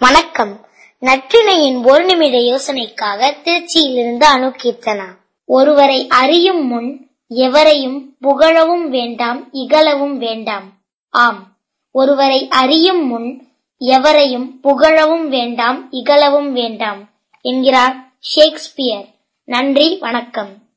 வணக்கம். நற்றினையின் ஒரு நிமிட யோசனைக்காக திருச்சியிலிருந்து அணுகீர்த்தனா ஒருவரை அறியும் முன் எவரையும் புகழவும் வேண்டாம் இகழவும் வேண்டாம். ஆம். ஒருவரை அறியும் முன் எவரையும் புகழவும் வேண்டாம் இகழவும் வேண்டாம் என்கிறார் ஷேக்ஸ்பியர். நன்றி வணக்கம்.